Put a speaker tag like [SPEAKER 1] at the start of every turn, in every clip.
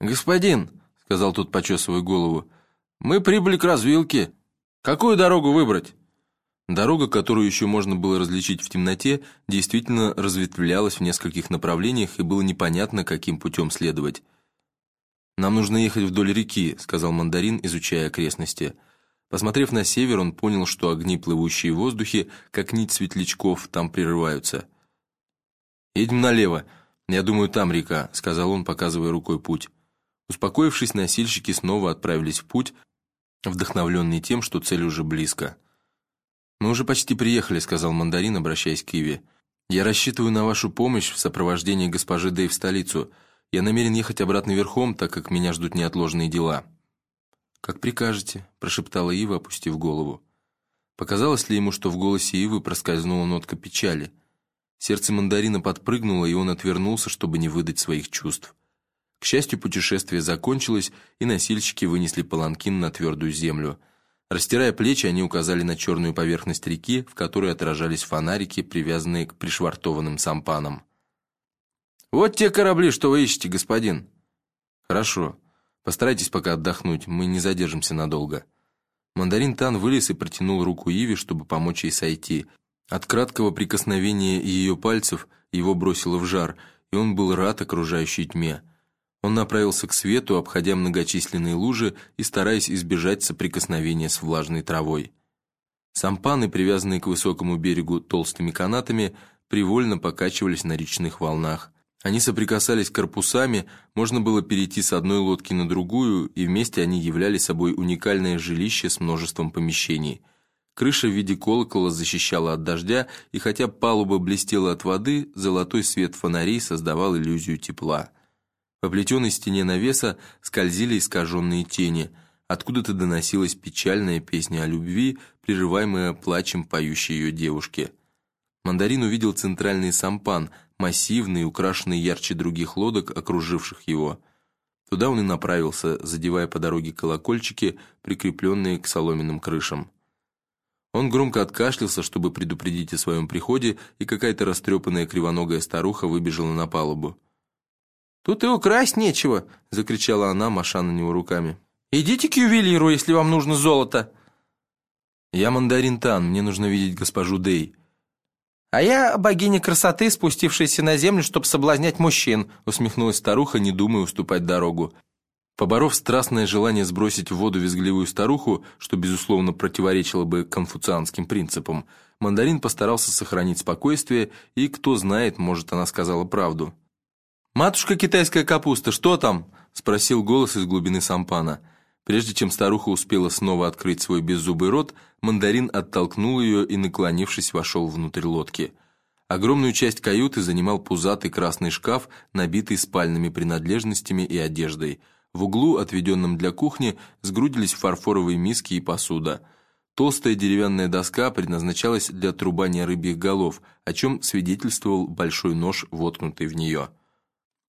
[SPEAKER 1] «Господин», — сказал тот, почесывая голову, — «мы прибыли к развилке. Какую дорогу выбрать?» Дорога, которую еще можно было различить в темноте, действительно разветвлялась в нескольких направлениях, и было непонятно, каким путем следовать. «Нам нужно ехать вдоль реки», — сказал мандарин, изучая окрестности. Посмотрев на север, он понял, что огни, плывущие в воздухе, как нить светлячков, там прерываются. «Едем налево. Я думаю, там река», — сказал он, показывая рукой путь. Успокоившись, носильщики снова отправились в путь, вдохновленные тем, что цель уже близко. «Мы уже почти приехали», — сказал мандарин, обращаясь к Иве. «Я рассчитываю на вашу помощь в сопровождении госпожи Дэй в столицу. Я намерен ехать обратно верхом, так как меня ждут неотложные дела». «Как прикажете», — прошептала Ива, опустив голову. Показалось ли ему, что в голосе Ивы проскользнула нотка печали? Сердце мандарина подпрыгнуло, и он отвернулся, чтобы не выдать своих чувств. К счастью, путешествие закончилось, и носильщики вынесли паланкин на твердую землю — Растирая плечи, они указали на черную поверхность реки, в которой отражались фонарики, привязанные к пришвартованным сампанам. «Вот те корабли, что вы ищете, господин!» «Хорошо. Постарайтесь пока отдохнуть, мы не задержимся надолго». Мандарин Тан вылез и протянул руку Иве, чтобы помочь ей сойти. От краткого прикосновения ее пальцев его бросило в жар, и он был рад окружающей тьме. Он направился к свету, обходя многочисленные лужи и стараясь избежать соприкосновения с влажной травой. Сампаны, привязанные к высокому берегу толстыми канатами, привольно покачивались на речных волнах. Они соприкасались корпусами, можно было перейти с одной лодки на другую, и вместе они являли собой уникальное жилище с множеством помещений. Крыша в виде колокола защищала от дождя, и хотя палуба блестела от воды, золотой свет фонарей создавал иллюзию тепла. По плетеной стене навеса скользили искаженные тени. Откуда-то доносилась печальная песня о любви, прерываемая плачем поющей ее девушки. Мандарин увидел центральный сампан, массивный, украшенный ярче других лодок, окруживших его. Туда он и направился, задевая по дороге колокольчики, прикрепленные к соломенным крышам. Он громко откашлялся, чтобы предупредить о своем приходе, и какая-то растрепанная кривоногая старуха выбежала на палубу.
[SPEAKER 2] «Тут и украсть нечего!» — закричала она, маша на него руками. «Идите к ювелиру, если вам нужно золото!»
[SPEAKER 1] «Я мандарин Тан, мне нужно видеть госпожу Дэй».
[SPEAKER 2] «А я богиня красоты, спустившаяся на землю, чтобы соблазнять мужчин», усмехнулась старуха, не думая уступать дорогу.
[SPEAKER 1] Поборов страстное желание сбросить в воду визгливую старуху, что, безусловно, противоречило бы конфуцианским принципам, мандарин постарался сохранить спокойствие, и, кто знает, может, она сказала правду.
[SPEAKER 2] «Матушка китайская капуста, что там?»
[SPEAKER 1] — спросил голос из глубины сампана. Прежде чем старуха успела снова открыть свой беззубый рот, мандарин оттолкнул ее и, наклонившись, вошел внутрь лодки. Огромную часть каюты занимал пузатый красный шкаф, набитый спальными принадлежностями и одеждой. В углу, отведенном для кухни, сгрудились фарфоровые миски и посуда. Толстая деревянная доска предназначалась для трубания рыбьих голов, о чем свидетельствовал большой нож, воткнутый в нее.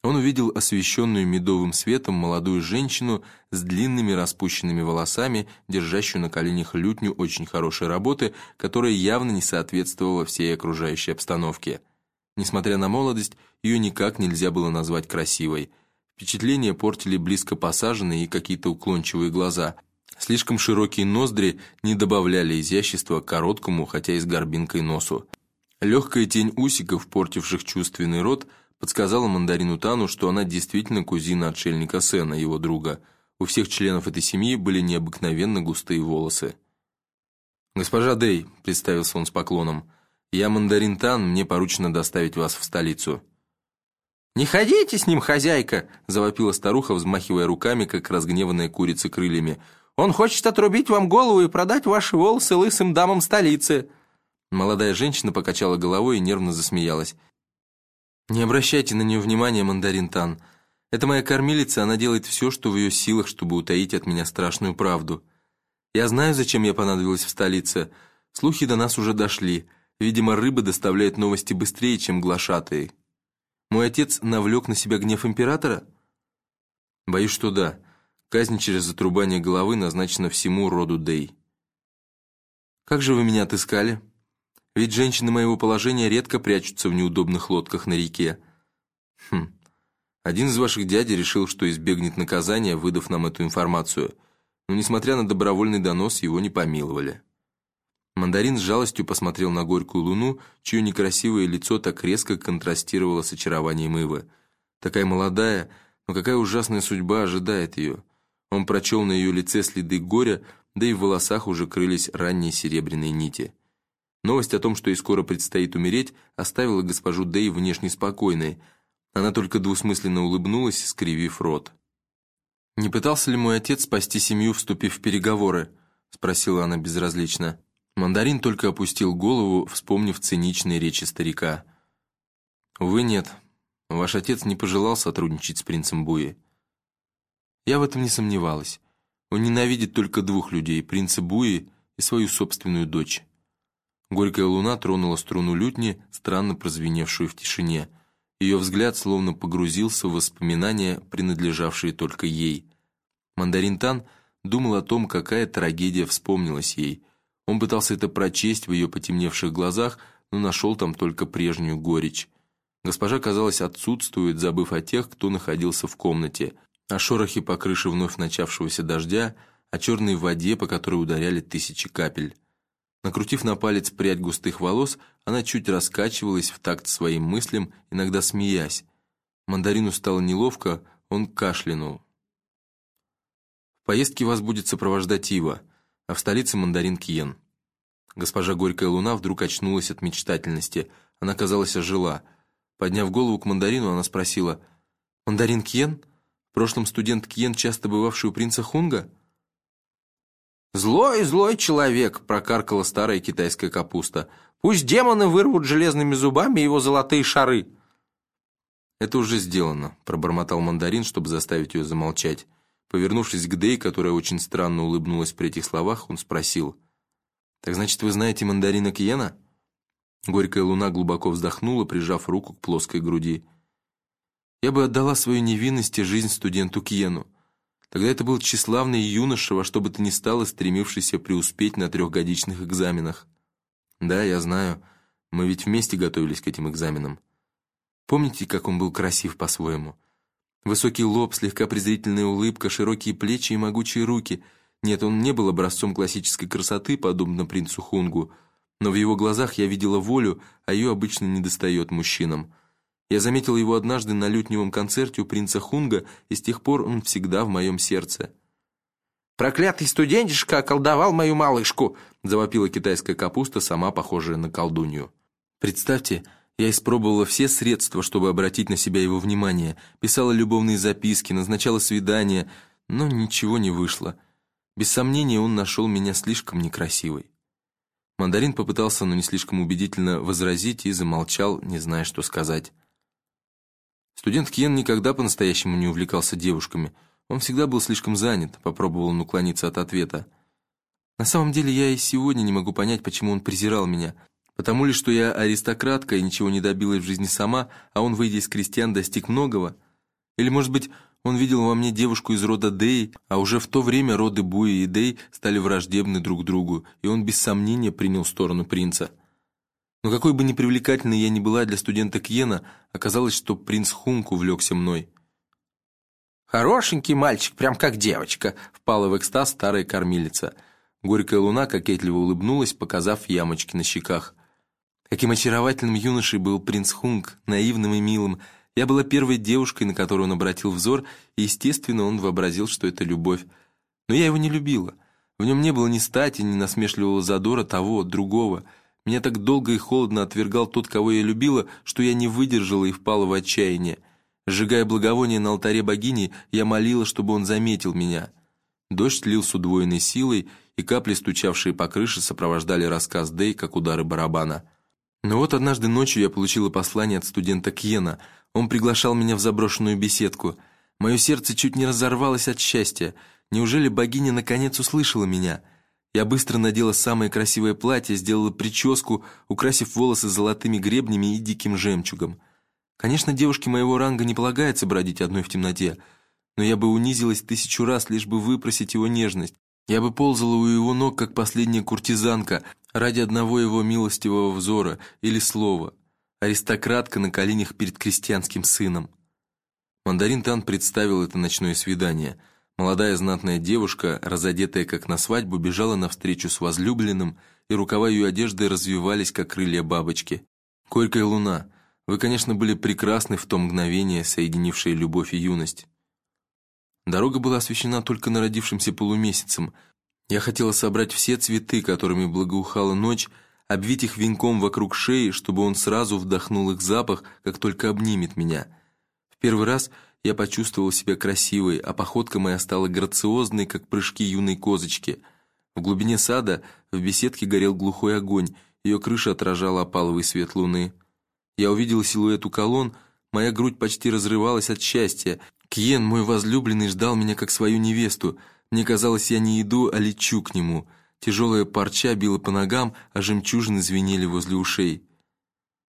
[SPEAKER 1] Он увидел освещенную медовым светом молодую женщину с длинными распущенными волосами, держащую на коленях лютню очень хорошей работы, которая явно не соответствовала всей окружающей обстановке. Несмотря на молодость, ее никак нельзя было назвать красивой. Впечатление портили близко посаженные и какие-то уклончивые глаза. Слишком широкие ноздри не добавляли изящества короткому, хотя и с горбинкой носу. Легкая тень усиков, портивших чувственный рот – подсказала мандарину Тану, что она действительно кузина отшельника Сена, его друга. У всех членов этой семьи были необыкновенно густые волосы. «Госпожа Дэй», — представился он с поклоном, — «я мандарин Тан, мне поручено доставить вас в столицу».
[SPEAKER 2] «Не ходите с ним, хозяйка!» — завопила старуха, взмахивая руками, как разгневанная курица крыльями. «Он хочет отрубить вам голову и продать ваши волосы лысым дамам столицы!»
[SPEAKER 1] Молодая женщина покачала головой и нервно засмеялась. «Не обращайте на нее внимания, мандарин Тан. Это моя кормилица, она делает все, что в ее силах, чтобы утаить от меня страшную правду. Я знаю, зачем я понадобилась в столице. Слухи до нас уже дошли. Видимо, рыба доставляет новости быстрее, чем глашатые. Мой отец навлек на себя гнев императора? Боюсь, что да. Казнь через затрубание головы назначена всему роду Дей. Как же вы меня отыскали?» Ведь женщины моего положения редко прячутся в неудобных лодках на реке. Хм, Один из ваших дядей решил, что избегнет наказания, выдав нам эту информацию, но, несмотря на добровольный донос, его не помиловали». Мандарин с жалостью посмотрел на горькую луну, чье некрасивое лицо так резко контрастировало с очарованием Ивы. Такая молодая, но какая ужасная судьба ожидает ее. Он прочел на ее лице следы горя, да и в волосах уже крылись ранние серебряные нити. Новость о том, что ей скоро предстоит умереть, оставила госпожу Дэй внешне спокойной. Она только двусмысленно улыбнулась, скривив рот. «Не пытался ли мой отец спасти семью, вступив в переговоры?» — спросила она безразлично. Мандарин только опустил голову, вспомнив циничные речи старика. «Увы, нет. Ваш отец не пожелал сотрудничать с принцем Буи». Я в этом не сомневалась. Он ненавидит только двух людей, принца Буи и свою собственную дочь. Горькая луна тронула струну лютни, странно прозвеневшую в тишине. Ее взгляд словно погрузился в воспоминания, принадлежавшие только ей. Мандарин Тан думал о том, какая трагедия вспомнилась ей. Он пытался это прочесть в ее потемневших глазах, но нашел там только прежнюю горечь. Госпожа, казалось, отсутствует, забыв о тех, кто находился в комнате, о шорохе по крыше вновь начавшегося дождя, о черной воде, по которой ударяли тысячи капель. Накрутив на палец прядь густых волос, она чуть раскачивалась в такт своим мыслям, иногда смеясь. Мандарину стало неловко, он кашлянул. В поездке вас будет сопровождать Ива, а в столице мандарин Киен. Госпожа Горькая Луна вдруг очнулась от мечтательности. Она, казалось, ожила. Подняв голову к мандарину, она спросила, «Мандарин Киен? В прошлом студент Киен, часто бывавший у принца Хунга?»
[SPEAKER 2] «Злой, злой человек!» — прокаркала старая китайская капуста. «Пусть демоны вырвут железными зубами его золотые шары!»
[SPEAKER 1] «Это уже сделано», — пробормотал мандарин, чтобы заставить ее замолчать. Повернувшись к Дэй, которая очень странно улыбнулась при этих словах, он спросил. «Так значит, вы знаете мандарина Киена?» Горькая луна глубоко вздохнула, прижав руку к плоской груди. «Я бы отдала свою невинность и жизнь студенту Киену. Тогда это был тщеславный юноша, во что бы то ни стало, стремившийся преуспеть на трехгодичных экзаменах. Да, я знаю, мы ведь вместе готовились к этим экзаменам. Помните, как он был красив по-своему? Высокий лоб, слегка презрительная улыбка, широкие плечи и могучие руки. Нет, он не был образцом классической красоты, подобно принцу Хунгу, но в его глазах я видела волю, а ее обычно недостает мужчинам. Я заметил его однажды на лютневом концерте у принца Хунга, и с тех пор он всегда в моем сердце.
[SPEAKER 2] «Проклятый студентишка околдовал мою малышку!» завопила китайская капуста, сама похожая на колдунью.
[SPEAKER 1] «Представьте, я испробовала все средства, чтобы обратить на себя его внимание, писала любовные записки, назначала свидания, но ничего не вышло. Без сомнения, он нашел меня слишком некрасивой». Мандарин попытался, но не слишком убедительно возразить и замолчал, не зная, что сказать. Студент Кен никогда по-настоящему не увлекался девушками. Он всегда был слишком занят, попробовал он уклониться от ответа. На самом деле я и сегодня не могу понять, почему он презирал меня. Потому ли, что я аристократка и ничего не добилась в жизни сама, а он, выйдя из крестьян, достиг многого? Или, может быть, он видел во мне девушку из рода Дэй, а уже в то время роды Буи и Дэй стали враждебны друг другу, и он без сомнения принял сторону принца. Но какой бы непривлекательной я ни была для студента Кьена, оказалось, что принц Хунг увлекся мной.
[SPEAKER 2] «Хорошенький мальчик, прям как девочка», — впала в экстаз старая кормилица.
[SPEAKER 1] Горькая луна кокетливо улыбнулась, показав ямочки на щеках. Каким очаровательным юношей был принц Хунг, наивным и милым. Я была первой девушкой, на которую он обратил взор, и, естественно, он вообразил, что это любовь. Но я его не любила. В нем не было ни стати, ни насмешливого задора того, другого — меня так долго и холодно отвергал тот, кого я любила, что я не выдержала и впала в отчаяние. Сжигая благовоние на алтаре богини, я молила, чтобы он заметил меня. Дождь лил с удвоенной силой, и капли, стучавшие по крыше, сопровождали рассказ Дэй, как удары барабана. Но вот однажды ночью я получила послание от студента Кьена. Он приглашал меня в заброшенную беседку. Мое сердце чуть не разорвалось от счастья. Неужели богиня наконец услышала меня?» Я быстро надела самое красивое платье, сделала прическу, украсив волосы золотыми гребнями и диким жемчугом. Конечно, девушке моего ранга не полагается бродить одной в темноте, но я бы унизилась тысячу раз, лишь бы выпросить его нежность. Я бы ползала у его ног, как последняя куртизанка, ради одного его милостивого взора или слова. Аристократка на коленях перед крестьянским сыном. Мандарин Тан представил это ночное свидание. Молодая знатная девушка, разодетая как на свадьбу, бежала навстречу с возлюбленным, и рукава ее одежды развивались, как крылья бабочки. «Горькая луна, вы, конечно, были прекрасны в то мгновение, соединившее любовь и юность». Дорога была освещена только народившимся полумесяцем. Я хотела собрать все цветы, которыми благоухала ночь, обвить их венком вокруг шеи, чтобы он сразу вдохнул их запах, как только обнимет меня. В первый раз я почувствовал себя красивой, а походка моя стала грациозной, как прыжки юной козочки. В глубине сада в беседке горел глухой огонь, ее крыша отражала опаловый свет луны. Я увидел силуэт у колонн, моя грудь почти разрывалась от счастья. Кьен, мой возлюбленный, ждал меня как свою невесту. Мне казалось, я не иду, а лечу к нему. Тяжелая парча била по ногам, а жемчужины звенели возле ушей.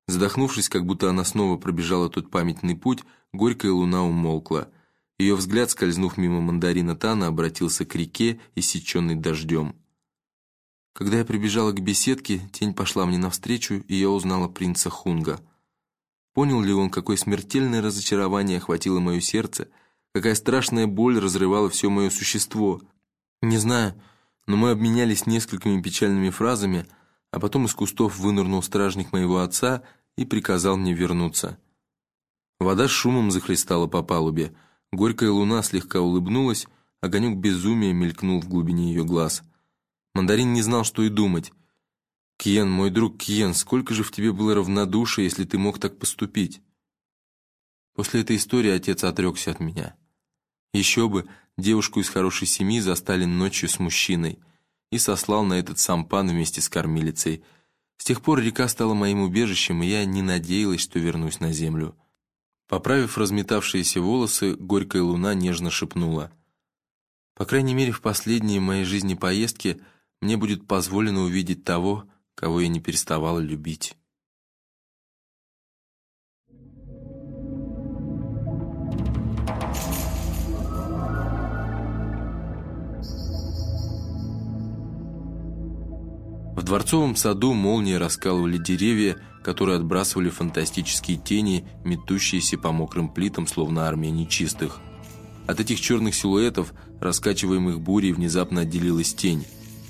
[SPEAKER 1] Задохнувшись, как будто она снова пробежала тот памятный путь, горькая луна умолкла. Ее взгляд, скользнув мимо мандарина Тана, обратился к реке, иссеченной дождем. Когда я прибежала к беседке, тень пошла мне навстречу, и я узнала принца Хунга. Понял ли он, какое смертельное разочарование охватило мое сердце, какая страшная боль разрывала все мое существо? Не знаю, но мы обменялись несколькими печальными фразами, а потом из кустов вынырнул стражник моего отца и приказал мне вернуться. Вода шумом захлестала по палубе, горькая луна слегка улыбнулась, огонек безумия мелькнул в глубине ее глаз. Мандарин не знал, что и думать. «Киен, мой друг Киен, сколько же в тебе было равнодушия, если ты мог так поступить?» После этой истории отец отрекся от меня. Еще бы, девушку из хорошей семьи застали ночью с мужчиной и сослал на этот сампан вместе с кормилицей. С тех пор река стала моим убежищем, и я не надеялась, что вернусь на землю. Поправив разметавшиеся волосы, горькая луна нежно шепнула. «По крайней мере, в последние моей жизни поездки мне будет позволено увидеть того, кого я не переставала любить». Дворцовом саду молнии раскалывали деревья, которые отбрасывали фантастические тени, метущиеся по мокрым плитам, словно армия нечистых. От этих черных силуэтов, раскачиваемых бурей, внезапно отделилась тень.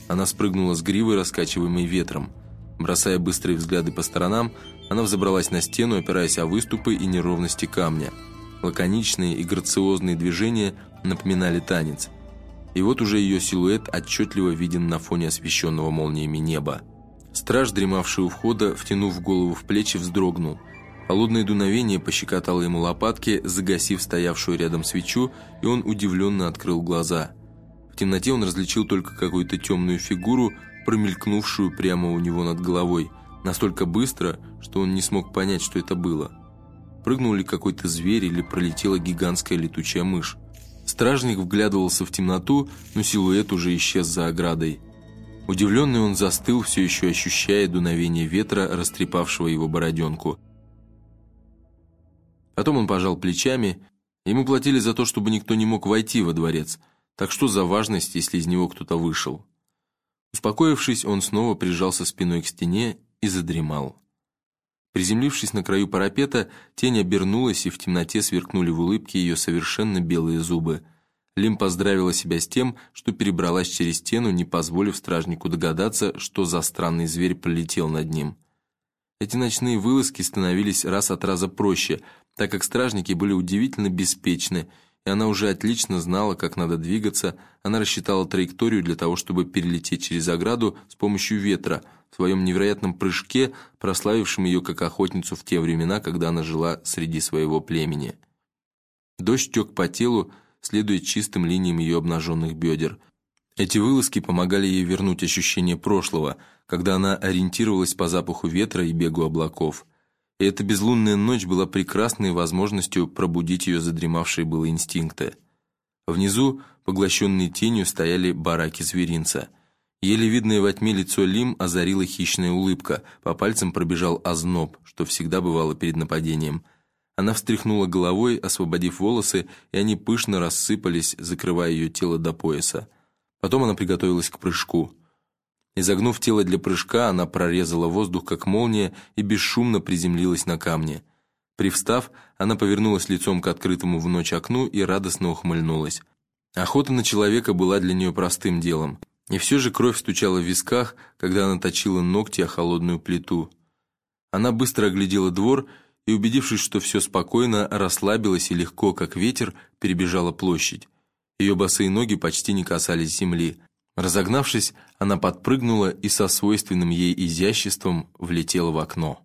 [SPEAKER 1] Она спрыгнула с гривы, раскачиваемой ветром. Бросая быстрые взгляды по сторонам, она взобралась на стену, опираясь о выступы и неровности камня. Лаконичные и грациозные движения напоминали танец – и вот уже ее силуэт отчетливо виден на фоне освещенного молниями неба. Страж, дремавший у входа, втянув голову в плечи, вздрогнул. Холодное дуновение пощекотало ему лопатки, загасив стоявшую рядом свечу, и он удивленно открыл глаза. В темноте он различил только какую-то темную фигуру, промелькнувшую прямо у него над головой, настолько быстро, что он не смог понять, что это было. Прыгнул ли какой-то зверь или пролетела гигантская летучая мышь. Стражник вглядывался в темноту, но силуэт уже исчез за оградой. Удивленный он застыл, все еще ощущая дуновение ветра, растрепавшего его бороденку. Потом он пожал плечами. Ему платили за то, чтобы никто не мог войти во дворец. Так что за важность, если из него кто-то вышел? Успокоившись, он снова прижался спиной к стене и задремал. Приземлившись на краю парапета, тень обернулась, и в темноте сверкнули в улыбке ее совершенно белые зубы. Лим поздравила себя с тем, что перебралась через стену, не позволив стражнику догадаться, что за странный зверь полетел над ним. Эти ночные вылазки становились раз от раза проще, так как стражники были удивительно беспечны, и она уже отлично знала, как надо двигаться, она рассчитала траекторию для того, чтобы перелететь через ограду с помощью ветра – в своем невероятном прыжке, прославившем ее как охотницу в те времена, когда она жила среди своего племени. Дождь тек по телу, следуя чистым линиям ее обнаженных бедер. Эти вылазки помогали ей вернуть ощущение прошлого, когда она ориентировалась по запаху ветра и бегу облаков. И эта безлунная ночь была прекрасной возможностью пробудить ее задремавшие было инстинкты. Внизу, поглощенные тенью, стояли бараки зверинца – Еле видное во тьме лицо Лим озарила хищная улыбка, по пальцам пробежал озноб, что всегда бывало перед нападением. Она встряхнула головой, освободив волосы, и они пышно рассыпались, закрывая ее тело до пояса. Потом она приготовилась к прыжку. Изогнув тело для прыжка, она прорезала воздух, как молния, и бесшумно приземлилась на камне. Привстав, она повернулась лицом к открытому в ночь окну и радостно ухмыльнулась. Охота на человека была для нее простым делом. И все же кровь стучала в висках, когда она точила ногти о холодную плиту. Она быстро оглядела двор и, убедившись, что все спокойно, расслабилась и легко, как ветер, перебежала площадь. Ее босые ноги почти не касались земли. Разогнавшись, она подпрыгнула и со свойственным ей изяществом влетела в окно.